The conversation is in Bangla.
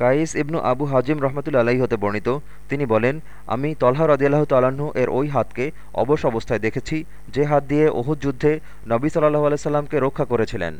কাইস ইবনু আবু হাজিম রহমতুল্লা আলাহি হতে বর্ণিত। তিনি বলেন, আমি তলহা রদিয়াল্লাহ তাল্লাহ্ন এর ওই হাতকে অবশ অবস্থায় দেখেছি, যে হাত দিয়ে ওহুদ যুদ্ধে নবী সাল্লাহ আলাইসাল্লামকে রক্ষা করেছিলেন।